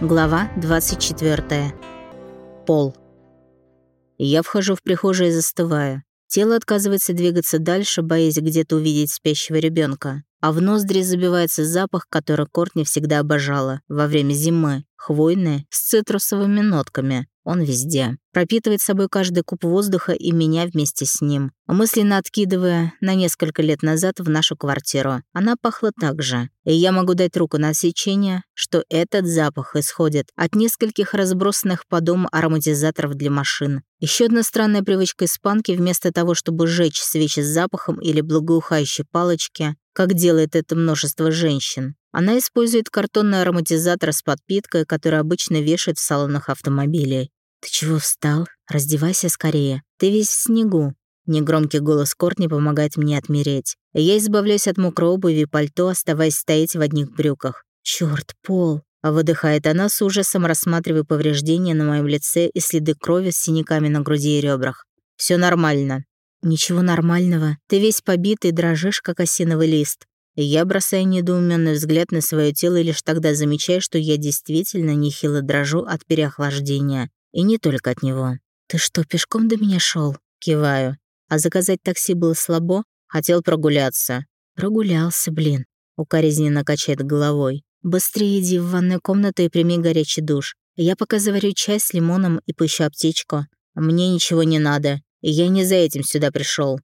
Глава 24. Пол. Я вхожу в прихожую и застываю. Тело отказывается двигаться дальше, боясь где-то увидеть спящего ребенка, а в ноздри забивается запах, который Кортни всегда обожала во время зимы, хвойный, с цитрусовыми нотками. Он везде. Пропитывает собой каждый куб воздуха и меня вместе с ним. Мысленно откидывая на несколько лет назад в нашу квартиру. Она пахла так же. И я могу дать руку на отсечение, что этот запах исходит от нескольких разбросанных по дому ароматизаторов для машин. Еще одна странная привычка испанки вместо того, чтобы сжечь свечи с запахом или благоухающей палочки, как делает это множество женщин. Она использует картонный ароматизатор с подпиткой, который обычно вешают в салонах автомобилей. «Ты чего встал? Раздевайся скорее. Ты весь в снегу». Негромкий голос Кортни помогает мне отмереть. Я избавляюсь от мокрой обуви и пальто, оставаясь стоять в одних брюках. «Чёрт, Пол!» А выдыхает она с ужасом, рассматривая повреждения на моем лице и следы крови с синяками на груди и ребрах. Все нормально». «Ничего нормального. Ты весь побитый, дрожишь, как осиновый лист». Я бросаю недоуменный взгляд на свое тело и лишь тогда замечаю, что я действительно нехило дрожу от переохлаждения. И не только от него. «Ты что, пешком до меня шел? Киваю. А заказать такси было слабо? Хотел прогуляться. Прогулялся, блин. Укоризненно качает головой. Быстрее иди в ванную комнату и прими горячий душ. Я пока заварю чай с лимоном и пущу аптечку. Мне ничего не надо. Я не за этим сюда пришел.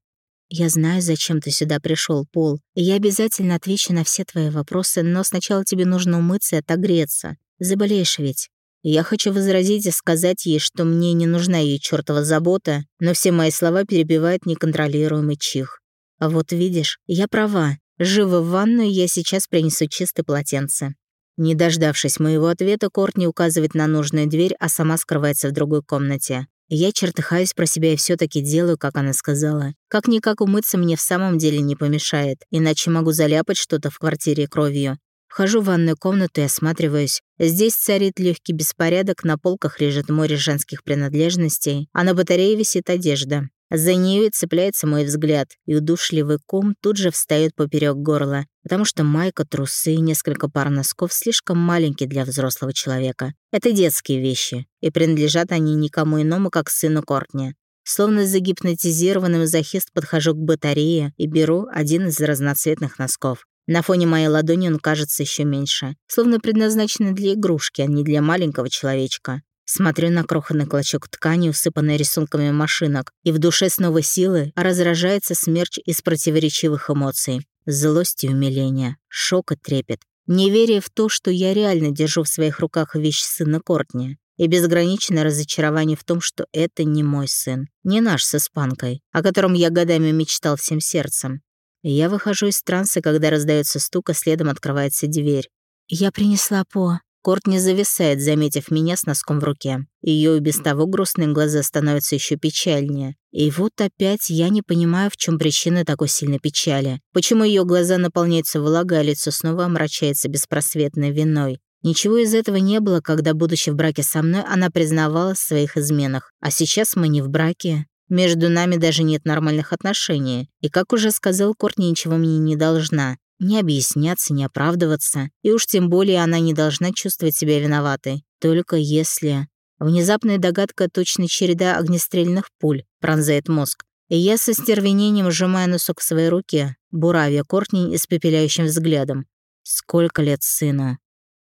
Я знаю, зачем ты сюда пришел, Пол. Я обязательно отвечу на все твои вопросы, но сначала тебе нужно умыться и отогреться. Заболеешь ведь. Я хочу возразить и сказать ей, что мне не нужна ее чертова забота, но все мои слова перебивает неконтролируемый чих. А вот видишь, я права. Живо в ванную я сейчас принесу чистое полотенце. Не дождавшись моего ответа, Кортни указывает на нужную дверь, а сама скрывается в другой комнате. Я чертыхаюсь про себя и все таки делаю, как она сказала. Как-никак умыться мне в самом деле не помешает, иначе могу заляпать что-то в квартире кровью. Вхожу в ванную комнату и осматриваюсь. Здесь царит легкий беспорядок, на полках лежит море женских принадлежностей, а на батарее висит одежда. За нее цепляется мой взгляд, и удушливый ком тут же встает поперек горла, потому что майка, трусы и несколько пар носков слишком маленькие для взрослого человека. Это детские вещи, и принадлежат они никому иному, как сыну Кортни. Словно загипнотизированный мазохист подхожу к батарее и беру один из разноцветных носков. На фоне моей ладони он кажется еще меньше, словно предназначенный для игрушки, а не для маленького человечка. Смотрю на крохотный клочок ткани, усыпанный рисунками машинок, и в душе снова силы разражается смерч из противоречивых эмоций. Злость и умиление, шок и трепет. Неверие в то, что я реально держу в своих руках вещь сына Кортни. И безграничное разочарование в том, что это не мой сын, не наш с испанкой, о котором я годами мечтал всем сердцем. Я выхожу из транса, когда раздается стук, а следом открывается дверь. «Я принесла По». Корт не зависает, заметив меня с носком в руке. Ее и без того грустные глаза становятся еще печальнее. И вот опять я не понимаю, в чем причина такой сильной печали. Почему ее глаза наполняются влагой, а лицо снова омрачается беспросветной виной. Ничего из этого не было, когда, будучи в браке со мной, она признавалась в своих изменах. А сейчас мы не в браке. Между нами даже нет нормальных отношений. И, как уже сказал, Кортни ничего мне не должна. Не объясняться, не оправдываться. И уж тем более она не должна чувствовать себя виноватой. Только если... Внезапная догадка точно череда огнестрельных пуль пронзает мозг. И я со стервенением сжимаю носок в своей руке, буравя Кортни испепеляющим взглядом. Сколько лет сыну?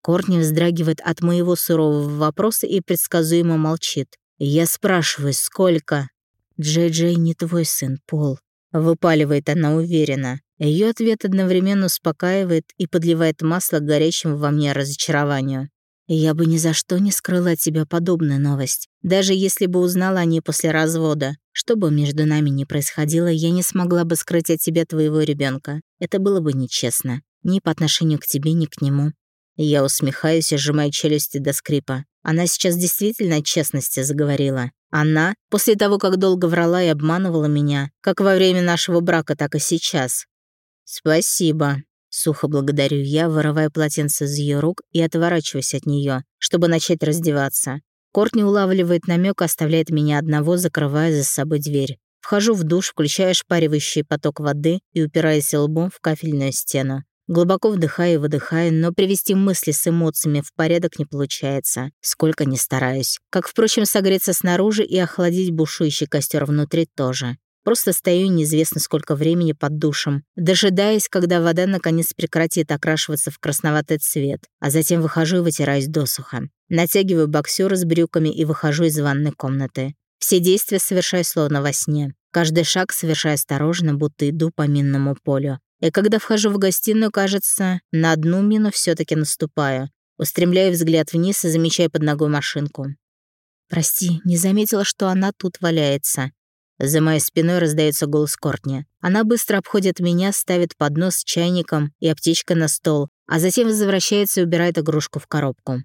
Кортни вздрагивает от моего сурового вопроса и предсказуемо молчит. Я спрашиваю, сколько? «Джей-Джей не твой сын, Пол», — выпаливает она уверенно. Ее ответ одновременно успокаивает и подливает масло горящим во мне разочарованию. Я бы ни за что не скрыла от тебя подобную новость. Даже если бы узнала о ней после развода. Что бы между нами ни происходило, я не смогла бы скрыть от тебя твоего ребенка. Это было бы нечестно. Ни по отношению к тебе, ни к нему. Я усмехаюсь и сжимаю челюсти до скрипа. Она сейчас действительно о честности заговорила. Она, после того, как долго врала и обманывала меня, как во время нашего брака, так и сейчас. «Спасибо», — сухо благодарю я, вырывая полотенце из ее рук и отворачиваясь от нее, чтобы начать раздеваться. Кортни улавливает намек, оставляет меня одного, закрывая за собой дверь. Вхожу в душ, включая шпаривающий поток воды и упираясь лбом в кафельную стену. Глубоко вдыхаю и выдыхаю, но привести мысли с эмоциями в порядок не получается, сколько ни стараюсь. Как, впрочем, согреться снаружи и охладить бушующий костер внутри тоже. Просто стою неизвестно сколько времени под душем, дожидаясь, когда вода наконец прекратит окрашиваться в красноватый цвет, а затем выхожу и вытираюсь досуха. Натягиваю боксеры с брюками и выхожу из ванной комнаты. Все действия совершаю словно во сне. Каждый шаг совершаю осторожно, будто иду по минному полю. И когда вхожу в гостиную, кажется, на одну мину все таки наступаю. Устремляю взгляд вниз и замечаю под ногой машинку. «Прости, не заметила, что она тут валяется. За моей спиной раздается голос Кортни. Она быстро обходит меня, ставит поднос с чайником и аптечкой на стол, а затем возвращается и убирает игрушку в коробку.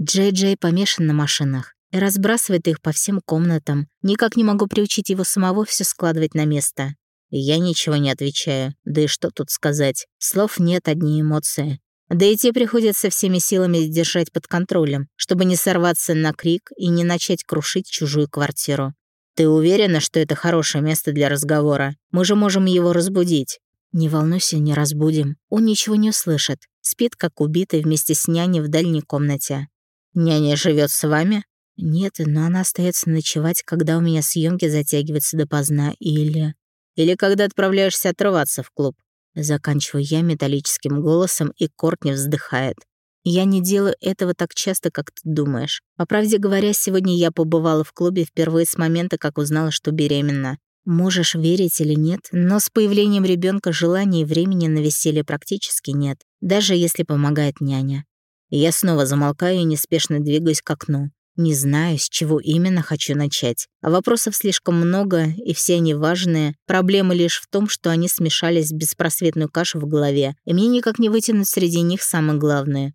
Джей-Джей помешан на машинах и разбрасывает их по всем комнатам. Никак не могу приучить его самого все складывать на место. Я ничего не отвечаю. Да и что тут сказать? Слов нет, одни эмоции. Да и те приходится всеми силами держать под контролем, чтобы не сорваться на крик и не начать крушить чужую квартиру. «Ты уверена, что это хорошее место для разговора? Мы же можем его разбудить». «Не волнуйся, не разбудим. Он ничего не услышит. Спит, как убитый, вместе с няней в дальней комнате». «Няня живет с вами?» «Нет, но она остается ночевать, когда у меня съемки затягиваются допоздна, или...» «Или когда отправляешься отрываться в клуб». Заканчиваю я металлическим голосом, и Кортни вздыхает. Я не делаю этого так часто, как ты думаешь. По правде говоря, сегодня я побывала в клубе впервые с момента, как узнала, что беременна. Можешь верить или нет, но с появлением ребенка желания и времени на веселье практически нет, даже если помогает няня. Я снова замолкаю и неспешно двигаюсь к окну. Не знаю, с чего именно хочу начать. Вопросов слишком много, и все они важные. Проблема лишь в том, что они смешались в беспросветную кашу в голове, и мне никак не вытянуть среди них самое главное.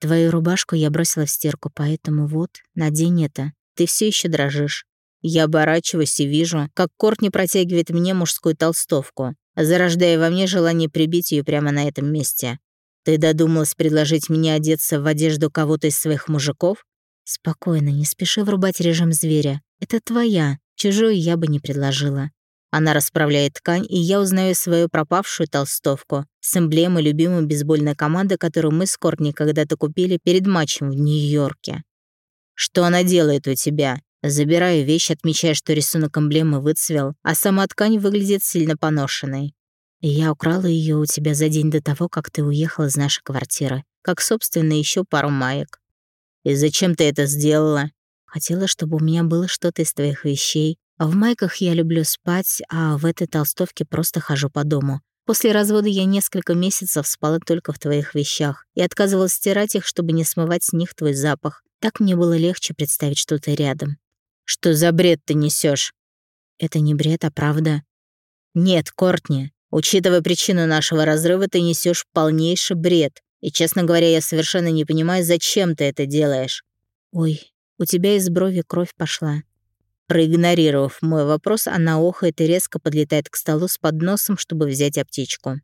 Твою рубашку я бросила в стирку, поэтому вот, надень это. Ты все еще дрожишь. Я оборачиваюсь и вижу, как Кортни протягивает мне мужскую толстовку, зарождая во мне желание прибить ее прямо на этом месте. Ты додумалась предложить мне одеться в одежду кого-то из своих мужиков? Спокойно, не спеши врубать режим зверя. Это твоя, чужую я бы не предложила. Она расправляет ткань, и я узнаю свою пропавшую толстовку с эмблемой любимой бейсбольной команды, которую мы с Кортни когда-то купили перед матчем в Нью-Йорке. «Что она делает у тебя?» Забираю вещь, отмечая, что рисунок эмблемы выцвел, а сама ткань выглядит сильно поношенной. я украла ее у тебя за день до того, как ты уехал из нашей квартиры, как, собственно, еще пару маек. И зачем ты это сделала? Хотела, чтобы у меня было что-то из твоих вещей, в майках я люблю спать, а в этой толстовке просто хожу по дому. После развода я несколько месяцев спала только в твоих вещах и отказывалась стирать их, чтобы не смывать с них твой запах. Так мне было легче представить, что ты рядом. Что за бред ты несешь? Это не бред, а правда. Нет, Кортни, учитывая причину нашего разрыва, ты несешь полнейший бред. И, честно говоря, я совершенно не понимаю, зачем ты это делаешь. Ой, у тебя из брови кровь пошла. Проигнорировав мой вопрос, она охает и резко подлетает к столу с подносом, чтобы взять аптечку.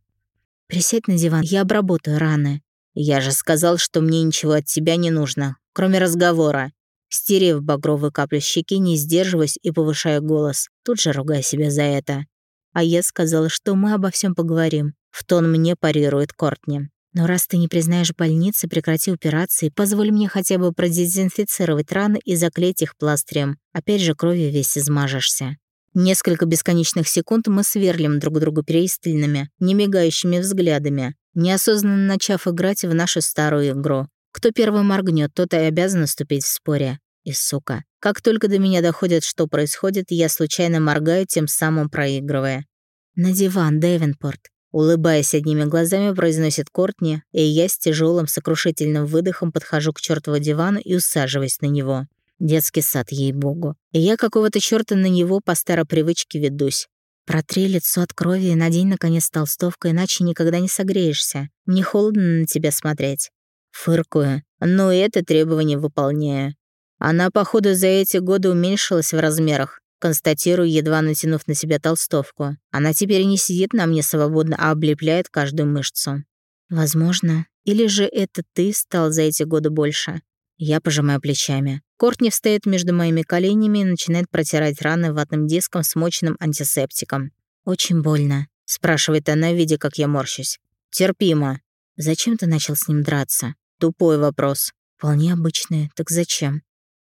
«Присядь на диван, я обработаю раны». «Я же сказал, что мне ничего от тебя не нужно, кроме разговора». Стерев багровую каплю щеки, не сдерживаясь и повышая голос, тут же ругая себя за это. А я сказала, что мы обо всем поговорим. В тон мне парирует Кортни. Но раз ты не признаешь больницы, прекрати операции, позволь мне хотя бы продезинфицировать раны и заклеить их пластырем. Опять же, кровью весь измажешься. Несколько бесконечных секунд мы сверлим друг друга пристальными, немигающими взглядами, неосознанно начав играть в нашу старую игру. Кто первый моргнет, тот и обязан наступить в споре. И сука, как только до меня доходит, что происходит, я случайно моргаю, тем самым проигрывая. «На диван, Дэвенпорт. Улыбаясь одними глазами, произносит Кортни, и я с тяжелым сокрушительным выдохом подхожу к чертову дивану и усаживаюсь на него. Детский сад, ей-богу. И я какого-то черта на него по старой привычке ведусь. Протри лицо от крови и надень, наконец, толстовку, иначе никогда не согреешься. Мне холодно на тебя смотреть. Фыркую, но и это требование выполняю. Она, походу, за эти годы уменьшилась в размерах. Констатирую, едва натянув на себя толстовку. Она теперь не сидит на мне свободно, а облепляет каждую мышцу. Возможно. Или же это ты стал за эти годы больше? Я пожимаю плечами. Кортни встает между моими коленями и начинает протирать раны ватным диском, смоченным антисептиком. «Очень больно», — спрашивает она, видя, как я морщусь. «Терпимо. Зачем ты начал с ним драться? Тупой вопрос. Вполне обычный. Так зачем?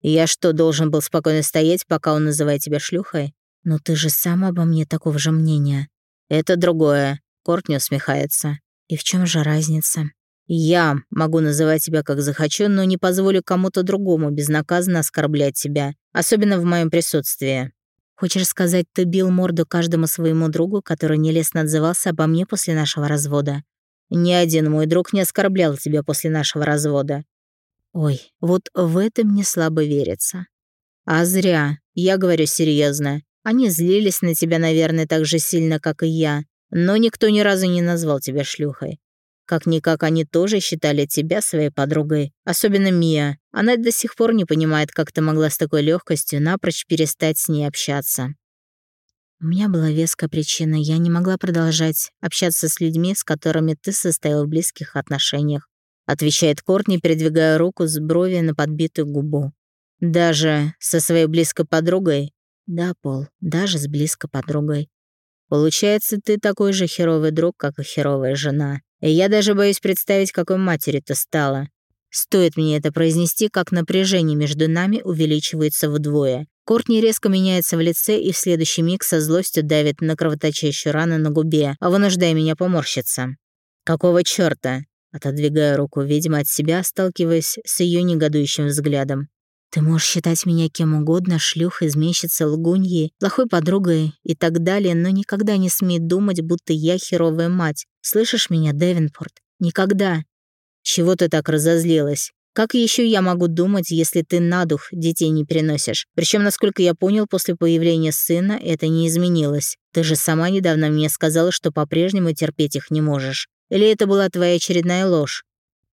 Я что, должен был спокойно стоять, пока он называет тебя шлюхой? Но ты же сам обо мне такого же мнения. Это другое. Кортни усмехается. И в чем же разница? Я могу называть тебя как захочу, но не позволю кому-то другому безнаказанно оскорблять тебя, особенно в моем присутствии. Хочешь сказать, ты бил морду каждому своему другу, который нелестно отзывался обо мне после нашего развода? Ни один мой друг не оскорблял тебя после нашего развода. Ой, вот в это мне слабо верится. А зря. Я говорю серьезно. Они злились на тебя, наверное, так же сильно, как и я. Но никто ни разу не назвал тебя шлюхой. Как-никак они тоже считали тебя своей подругой, особенно Мия. Она до сих пор не понимает, как ты могла с такой легкостью напрочь перестать с ней общаться. У меня была веская причина, я не могла продолжать общаться с людьми, с которыми ты состоял в близких отношениях. Отвечает Кортни, передвигая руку с брови на подбитую губу. Даже со своей близкой подругой? Да, Пол, даже с близкой подругой. Получается, ты такой же херовый друг, как и херовая жена. И я даже боюсь представить, какой матери ты стала. Стоит мне это произнести, как напряжение между нами увеличивается вдвое. Кортни резко меняется в лице и в следующий миг со злостью давит на кровоточащую рану на губе, а вынуждая меня поморщиться. «Какого чёрта?» Отодвигая руку ведьмы от себя, сталкиваясь с ее негодующим взглядом. Ты можешь считать меня кем угодно, шлюхой, изменщицей, лгуньей, плохой подругой и так далее, но никогда не смей думать, будто я херовая мать. Слышишь меня, Девинпорт? Никогда. Чего ты так разозлилась? Как еще я могу думать, если ты на дух детей не переносишь? Причем, насколько я понял, после появления сына это не изменилось. Ты же сама недавно мне сказала, что по-прежнему терпеть их не можешь. Или это была твоя очередная ложь?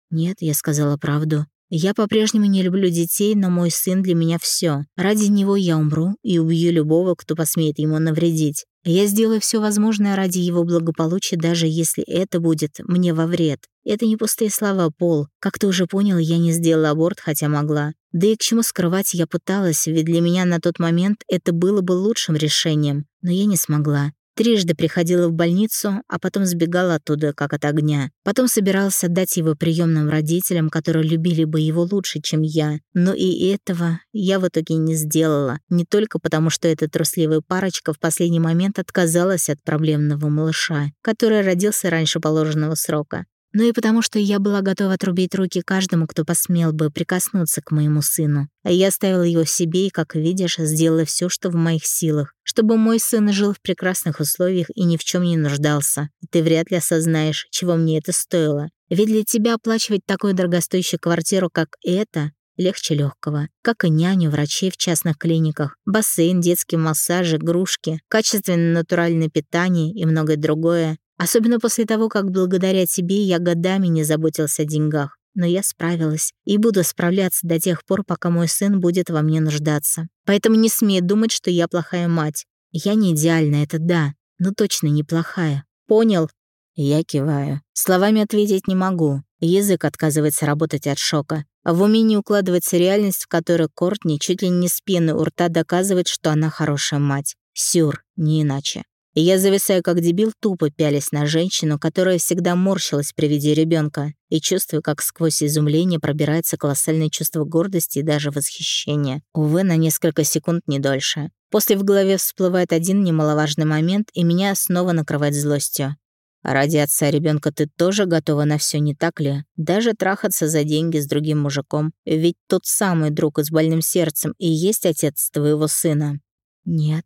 Нет, я сказала правду. Я по-прежнему не люблю детей, но мой сын для меня все. Ради него я умру и убью любого, кто посмеет ему навредить. Я сделаю все возможное ради его благополучия, даже если это будет мне во вред. Это не пустые слова, Пол. Как ты уже понял, я не сделала аборт, хотя могла. Да и к чему скрывать я пыталась, ведь для меня на тот момент это было бы лучшим решением. Но я не смогла. Трижды приходила в больницу, а потом сбегала оттуда, как от огня. Потом собиралась отдать его приемным родителям, которые любили бы его лучше, чем я. Но и этого я в итоге не сделала. Не только потому, что эта трусливая парочка в последний момент отказалась от проблемного малыша, который родился раньше положенного срока но и потому, что я была готова отрубить руки каждому, кто посмел бы прикоснуться к моему сыну. А я оставила его себе и, как видишь, сделала все, что в моих силах, чтобы мой сын жил в прекрасных условиях и ни в чем не нуждался. И ты вряд ли осознаешь, чего мне это стоило. Ведь для тебя оплачивать такую дорогостоящую квартиру, как эта, легче легкого, как и няню, врачей в частных клиниках, бассейн, детские массажи, игрушки, качественное натуральное питание и многое другое. Особенно после того, как благодаря тебе я годами не заботился о деньгах. Но я справилась и буду справляться до тех пор, пока мой сын будет во мне нуждаться. Поэтому не смей думать, что я плохая мать. Я не идеальна, это да, но точно неплохая. Понял? Я киваю. Словами ответить не могу. Язык отказывается работать от шока. В уме не укладывается реальность, в которой Кортни чуть ли не с пены у рта доказывает, что она хорошая мать. Сюр, не иначе и я зависаю как дебил, тупо пялись на женщину, которая всегда морщилась при виде ребенка, и чувствую, как сквозь изумление пробирается колоссальное чувство гордости и даже восхищения. Увы, на несколько секунд не дольше. После в голове всплывает один немаловажный момент, и меня снова накрывает злостью. ради отца ребенка ты тоже готова на все, не так ли? Даже трахаться за деньги с другим мужиком. Ведь тот самый друг с больным сердцем и есть отец твоего сына. Нет,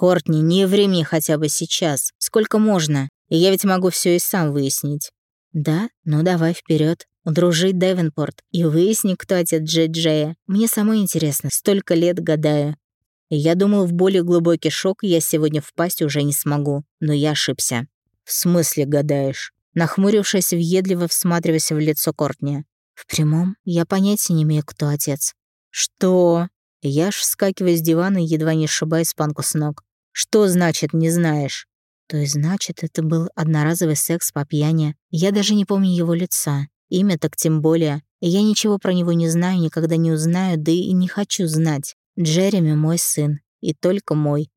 «Кортни, не ври мне хотя бы сейчас. Сколько можно? Я ведь могу все и сам выяснить». «Да? Ну давай вперед. Дружить Девенпорт и выясни, кто отец Джей Джея. Мне самой интересно, столько лет гадаю. Я думал, в более глубокий шок я сегодня впасть уже не смогу, но я ошибся. В смысле гадаешь? Нахмурившись, въедливо всматриваясь в лицо Кортни. В прямом я понятия не имею, кто отец. Что? Я аж вскакиваю с дивана, едва не сшибая спанку с ног. Что значит «не знаешь»? То есть, значит, это был одноразовый секс по пьяни. Я даже не помню его лица. Имя так тем более. Я ничего про него не знаю, никогда не узнаю, да и не хочу знать. Джереми мой сын. И только мой.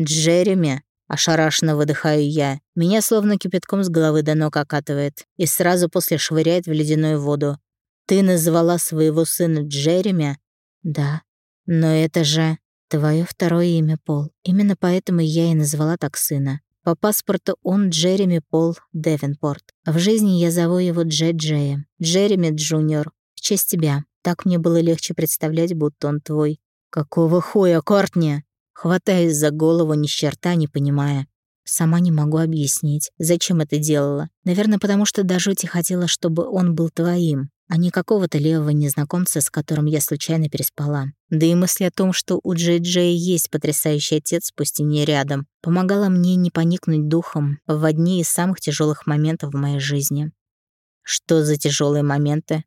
Джереми. Ошарашенно выдыхаю я. Меня словно кипятком с головы до ног окатывает и сразу после швыряет в ледяную воду. «Ты назвала своего сына Джереми?» «Да. Но это же твое второе имя, Пол. Именно поэтому я и назвала так сына. По паспорту он Джереми Пол Девенпорт. В жизни я зову его Джей Джеем. Джереми Джуниор. В честь тебя. Так мне было легче представлять, будто он твой. Какого хуя, Кортни? Хватаюсь за голову, ни черта не понимая. Сама не могу объяснить, зачем это делала. Наверное, потому что до жути хотела, чтобы он был твоим а не какого-то левого незнакомца, с которым я случайно переспала. Да и мысль о том, что у Джей Джей есть потрясающий отец, пусть и не рядом, помогала мне не поникнуть духом в одни из самых тяжелых моментов в моей жизни. Что за тяжелые моменты?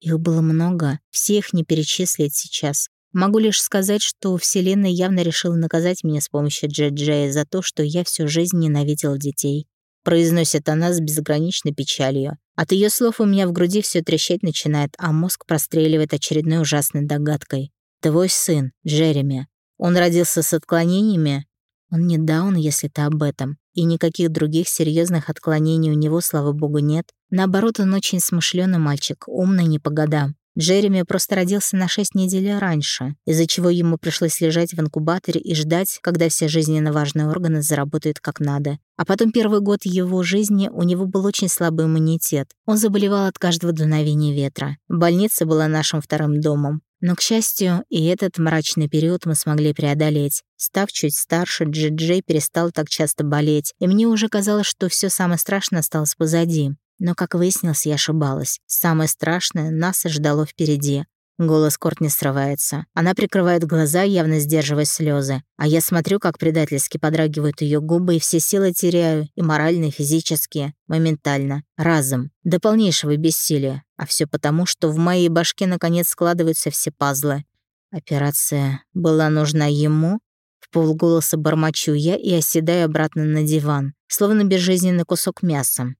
Их было много, все их не перечислить сейчас. Могу лишь сказать, что Вселенная явно решила наказать меня с помощью Джей Джея за то, что я всю жизнь ненавидел детей произносит она с безграничной печалью. От ее слов у меня в груди все трещать начинает, а мозг простреливает очередной ужасной догадкой. «Твой сын, Джереми, он родился с отклонениями?» «Он не даун, если ты об этом. И никаких других серьезных отклонений у него, слава богу, нет. Наоборот, он очень смышленый мальчик, умный не по годам. Джереми просто родился на 6 недель раньше, из-за чего ему пришлось лежать в инкубаторе и ждать, когда все жизненно важные органы заработают как надо. А потом первый год его жизни у него был очень слабый иммунитет. Он заболевал от каждого дуновения ветра. Больница была нашим вторым домом. Но, к счастью, и этот мрачный период мы смогли преодолеть. Став чуть старше, Джи-Джей перестал так часто болеть, и мне уже казалось, что все самое страшное осталось позади. Но, как выяснилось, я ошибалась. Самое страшное нас ждало впереди. Голос Кортни срывается. Она прикрывает глаза, явно сдерживая слезы. А я смотрю, как предательски подрагивают ее губы, и все силы теряю, и моральные, и физические, моментально, разом, до полнейшего бессилия. А все потому, что в моей башке наконец складываются все пазлы. Операция была нужна ему? В полголоса бормочу я и оседаю обратно на диван, словно безжизненный кусок мяса.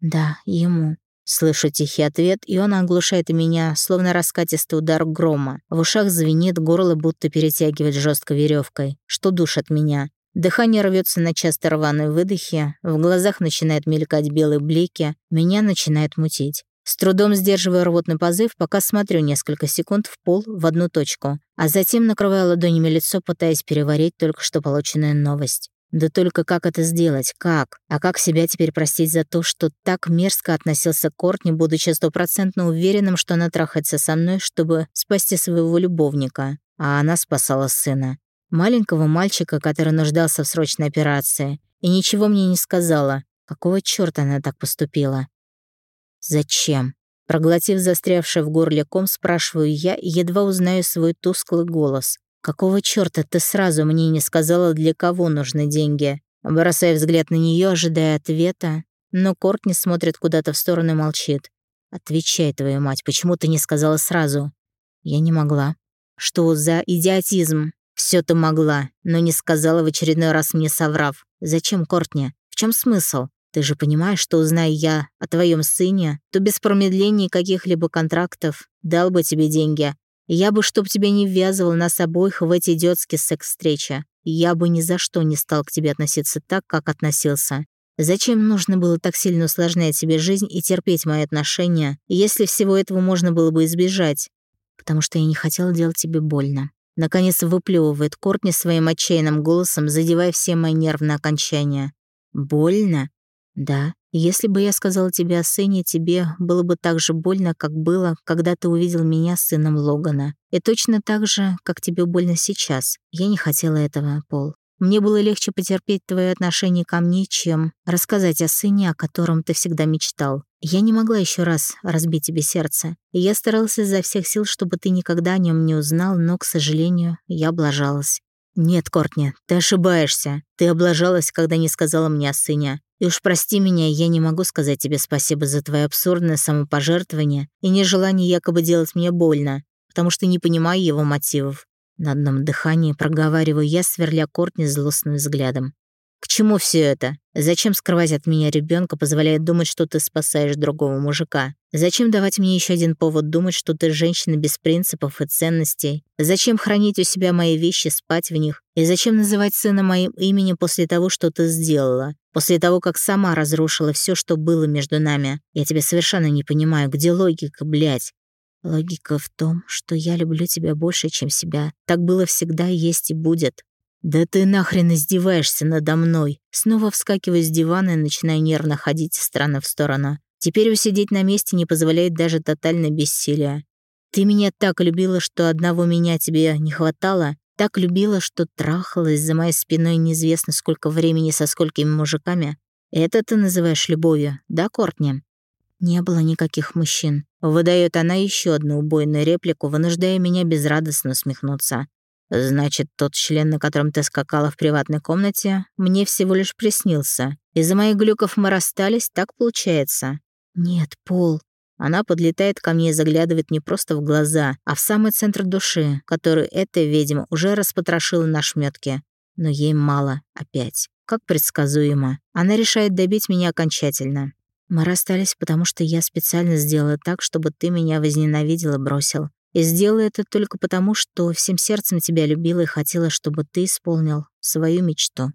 «Да, ему». Слышу тихий ответ, и он оглушает меня, словно раскатистый удар грома. В ушах звенит, горло будто перетягивает жестко веревкой, что душит меня. Дыхание рвется на часто рваные выдохи, в глазах начинают мелькать белые блики, меня начинает мутить. С трудом сдерживаю рвотный позыв, пока смотрю несколько секунд в пол в одну точку, а затем накрываю ладонями лицо, пытаясь переварить только что полученную новость. Да только как это сделать? Как? А как себя теперь простить за то, что так мерзко относился к Кортни, будучи стопроцентно уверенным, что она трахается со мной, чтобы спасти своего любовника? А она спасала сына. Маленького мальчика, который нуждался в срочной операции. И ничего мне не сказала. Какого чёрта она так поступила? Зачем? Проглотив застрявший в горле ком, спрашиваю я и едва узнаю свой тусклый голос. «Какого чёрта ты сразу мне не сказала, для кого нужны деньги?» Бросая взгляд на неё, ожидая ответа, но Кортни смотрит куда-то в сторону и молчит. «Отвечай, твою мать, почему ты не сказала сразу?» «Я не могла». «Что за идиотизм?» «Всё ты могла, но не сказала в очередной раз мне соврав. Зачем, Кортни? В чём смысл? Ты же понимаешь, что узнаю я о твоём сыне, то без промедления каких-либо контрактов дал бы тебе деньги, я бы, чтоб тебя не ввязывал нас обоих в эти идиотские секс-встречи. Я бы ни за что не стал к тебе относиться так, как относился. Зачем нужно было так сильно усложнять себе жизнь и терпеть мои отношения, если всего этого можно было бы избежать? Потому что я не хотела делать тебе больно. Наконец выплевывает Кортни своим отчаянным голосом, задевая все мои нервные окончания. «Больно? Да, если бы я сказала тебе о сыне, тебе было бы так же больно, как было, когда ты увидел меня с сыном Логана. И точно так же, как тебе больно сейчас. Я не хотела этого, Пол. Мне было легче потерпеть твое отношение ко мне, чем рассказать о сыне, о котором ты всегда мечтал. Я не могла еще раз разбить тебе сердце. Я старался изо всех сил, чтобы ты никогда о нем не узнал, но, к сожалению, я облажалась. «Нет, Кортни, ты ошибаешься. Ты облажалась, когда не сказала мне о сыне. И уж прости меня, я не могу сказать тебе спасибо за твое абсурдное самопожертвование и нежелание якобы делать мне больно, потому что не понимаю его мотивов. На одном дыхании проговариваю я, сверля Кортни злостным взглядом. К чему все это? Зачем скрывать от меня ребенка, позволяя думать, что ты спасаешь другого мужика? Зачем давать мне еще один повод думать, что ты женщина без принципов и ценностей? Зачем хранить у себя мои вещи, спать в них? И зачем называть сына моим именем после того, что ты сделала? После того, как сама разрушила все, что было между нами? Я тебя совершенно не понимаю. Где логика, блядь? Логика в том, что я люблю тебя больше, чем себя. Так было всегда, есть и будет. «Да ты нахрен издеваешься надо мной!» Снова вскакиваю с дивана и начинаю нервно ходить стороны в сторону. Теперь усидеть на месте не позволяет даже тотальное бессилие. «Ты меня так любила, что одного меня тебе не хватало? Так любила, что трахалась за моей спиной неизвестно сколько времени со сколькими мужиками? Это ты называешь любовью, да, Кортни?» «Не было никаких мужчин». Выдает она еще одну убойную реплику, вынуждая меня безрадостно усмехнуться. Значит, тот член, на котором ты скакала в приватной комнате, мне всего лишь приснился. Из-за моих глюков мы расстались, так получается. Нет, Пол. Она подлетает ко мне и заглядывает не просто в глаза, а в самый центр души, который эта ведьма уже распотрошила на шмётке. Но ей мало опять. Как предсказуемо. Она решает добить меня окончательно. Мы расстались, потому что я специально сделала так, чтобы ты меня возненавидел и бросил. И сделала это только потому, что всем сердцем тебя любила и хотела, чтобы ты исполнил свою мечту.